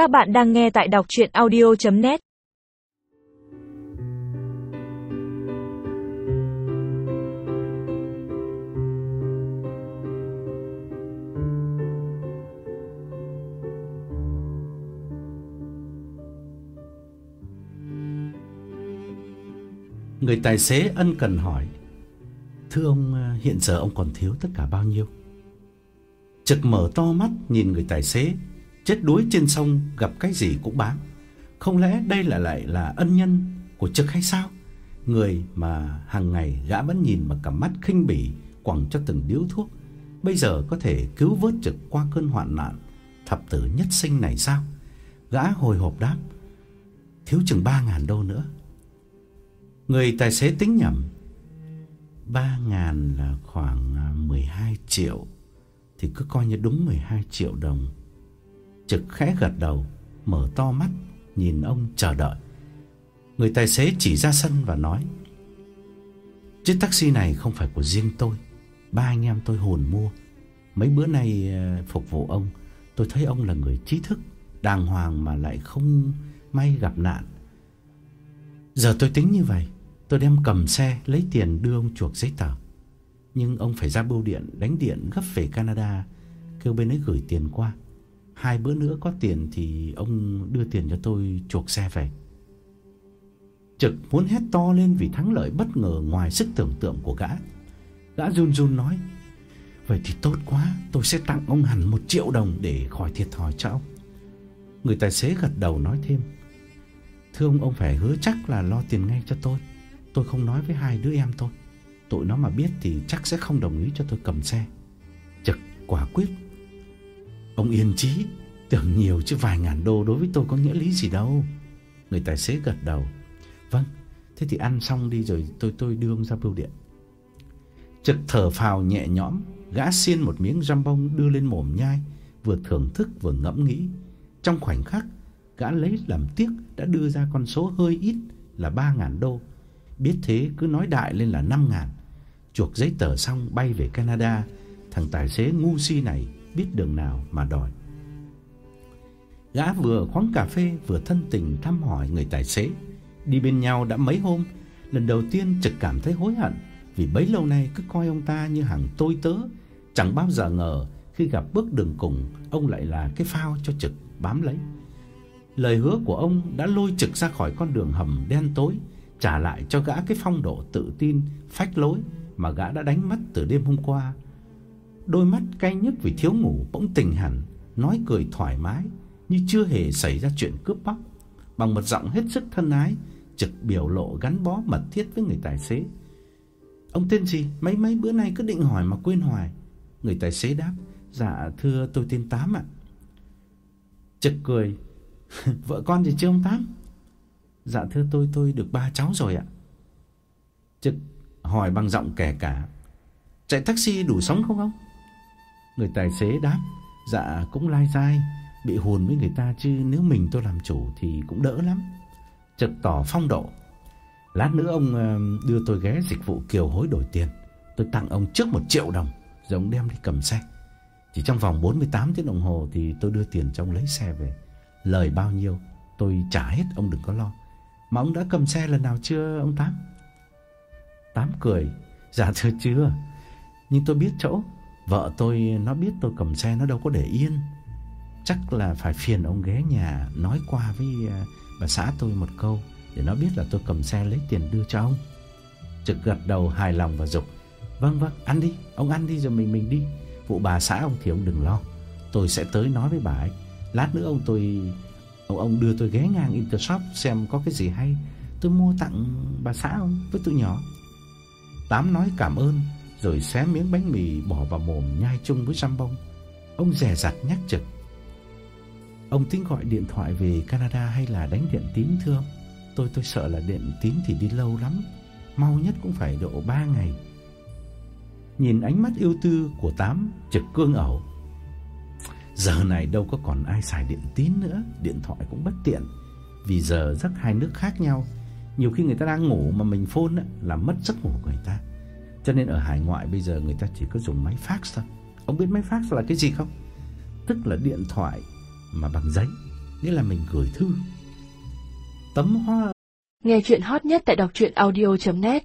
Các bạn đang nghe tại đọc audio net Người tài xế ân cần hỏi: "Thưa ông, à, hiện giờ ông còn thiếu tất cả bao nhiêu?" Trực mở to mắt nhìn người tài xế, chết đuối trên sông gặp cái gì cũng bán. Không lẽ đây là lại là ân nhân của Trực hay sao? Người mà hàng ngày gã vẫn nhìn mà cả mắt khinh bỉ quẳng cho từng điếu thuốc, bây giờ có thể cứu vớt Trực qua cơn hoạn nạn thập tử nhất sinh này sao? Gã hồi hộp đáp: "Thiếu chừng 3000 đô nữa." Người tài xế tính nhầm. 3000 là khoảng à, 12 hai triệu thì cứ coi như đúng 12 triệu đồng. Trực khẽ gật đầu, mở to mắt nhìn ông chờ đợi. Người tài xế chỉ ra sân và nói: "Chiếc taxi này không phải của riêng tôi, ba anh em tôi hồn mua. Mấy bữa nay ờ, phục vụ ông, tôi thấy ông là người trí thức, đàng hoàng mà lại không may gặp nạn. Giờ tôi tính như vậy, tôi đem cầm xe lấy tiền đưa ông chuộc giấy tờ nhưng ông phải ra bưu điện đánh điện gấp về Canada, kêu bên ấy gửi tiền qua. Hai bữa nữa có tiền thì ông đưa tiền cho tôi chuộc xe về. Trực muốn hét to lên vì thắng lợi bất ngờ ngoài sức tưởng tượng của gã. Gã run run nói: "Vậy thì tốt quá, tôi sẽ tặng ông hẳn một triệu đồng để khỏi thiệt thòi cho ông." Người tài xế gật đầu nói thêm: "Thưa ông, ông phải hứa chắc là lo tiền ngay cho tôi. Tôi không nói với hai đứa em tôi." Tụi nó mà biết thì chắc sẽ không đồng ý cho tôi cầm xe. Trực quả quyết. Ông yên chí, tưởng nhiều chứ vài ngàn đô đối với tôi có nghĩa lý gì đâu. Người tài xế gật đầu. Vâng, thế thì ăn xong đi rồi tôi tôi đưa ông ra bưu điện. Trực thở phào nhẹ nhõm, gã xiên một miếng răm bông đưa lên mồm nhai, vừa thưởng thức vừa ngẫm nghĩ. Trong khoảnh khắc, gã lấy làm tiếc đã đưa ra con số hơi ít là 3000 đô. Biết thế cứ nói đại lên là 5000 chuộc giấy tờ xong bay về Canada, thằng tài xế ngu si này biết đường nào mà đòi. Gã vừa khoáng cà phê vừa thân tình thăm hỏi người tài xế. Đi bên nhau đã mấy hôm, lần đầu tiên Trực cảm thấy hối hận vì bấy lâu nay cứ coi ông ta như hàng tôi tớ, chẳng bao giờ ngờ khi gặp bước đường cùng, ông lại là cái phao cho Trực bám lấy. Lời hứa của ông đã lôi Trực ra khỏi con đường hầm đen tối, trả lại cho gã cái phong độ tự tin, phách lối mà gã đã đánh mất từ đêm hôm qua. Đôi mắt cay nhức vì thiếu ngủ bỗng tỉnh hẳn, nói cười thoải mái như chưa hề xảy ra chuyện cướp bóc, bằng một giọng hết sức thân ái, trực biểu lộ gắn bó mật thiết với người tài xế. Ông tên gì? Mấy mấy bữa nay cứ định hỏi mà quên hoài. Người tài xế đáp: "Dạ thưa tôi tên Tám ạ." Trực cười: "Vợ con gì chưa ông Tám?" "Dạ thưa tôi tôi được ba cháu rồi ạ." Trực hỏi bằng giọng kẻ cả. Chạy taxi đủ sống không ông? Người tài xế đáp, dạ cũng lai dai, bị hùn với người ta chứ nếu mình tôi làm chủ thì cũng đỡ lắm. Trực tỏ phong độ. Lát nữa ông ờ, đưa tôi ghé dịch vụ kiều hối đổi tiền. Tôi tặng ông trước một triệu đồng, rồi ông đem đi cầm xe. Chỉ trong vòng 48 tiếng đồng hồ thì tôi đưa tiền cho ông lấy xe về. Lời bao nhiêu tôi trả hết ông đừng có lo. Mà ông đã cầm xe lần nào chưa ông Tám? Tám cười, dạ thưa chưa. Nhưng tôi biết chỗ, vợ tôi nó biết tôi cầm xe nó đâu có để yên. Chắc là phải phiền ông ghé nhà nói qua với à, bà xã tôi một câu để nó biết là tôi cầm xe lấy tiền đưa cho ông. Trực gật đầu hài lòng và dục. Vâng vâng, ăn đi, ông ăn đi rồi mình mình đi. Vụ bà xã ông thì ông đừng lo. Tôi sẽ tới nói với bà ấy. Lát nữa ông tôi ông ông đưa tôi ghé ngang Intershop xem có cái gì hay. Tôi mua tặng bà xã ông với tụi nhỏ. Tám nói cảm ơn rồi xé miếng bánh mì bỏ vào mồm nhai chung với bông. Ông dè dặt nhắc trực. Ông tính gọi điện thoại về Canada hay là đánh điện tín thưa ông? Tôi tôi sợ là điện tín thì đi lâu lắm, mau nhất cũng phải độ 3 ngày. Nhìn ánh mắt yêu tư của Tám trực cương ẩu. Giờ này đâu có còn ai xài điện tín nữa, điện thoại cũng bất tiện. Vì giờ giấc hai nước khác nhau, nhiều khi người ta đang ngủ mà mình phone á là mất giấc ngủ của người ta. Cho nên ở hải ngoại bây giờ người ta chỉ có dùng máy fax thôi. Ông biết máy fax là cái gì không? Tức là điện thoại mà bằng giấy. nghĩa là mình gửi thư. Tấm hoa Nghe chuyện hot nhất tại đọc truyện audio.net